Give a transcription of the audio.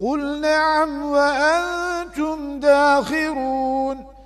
قل نعم وأنتم داخرون.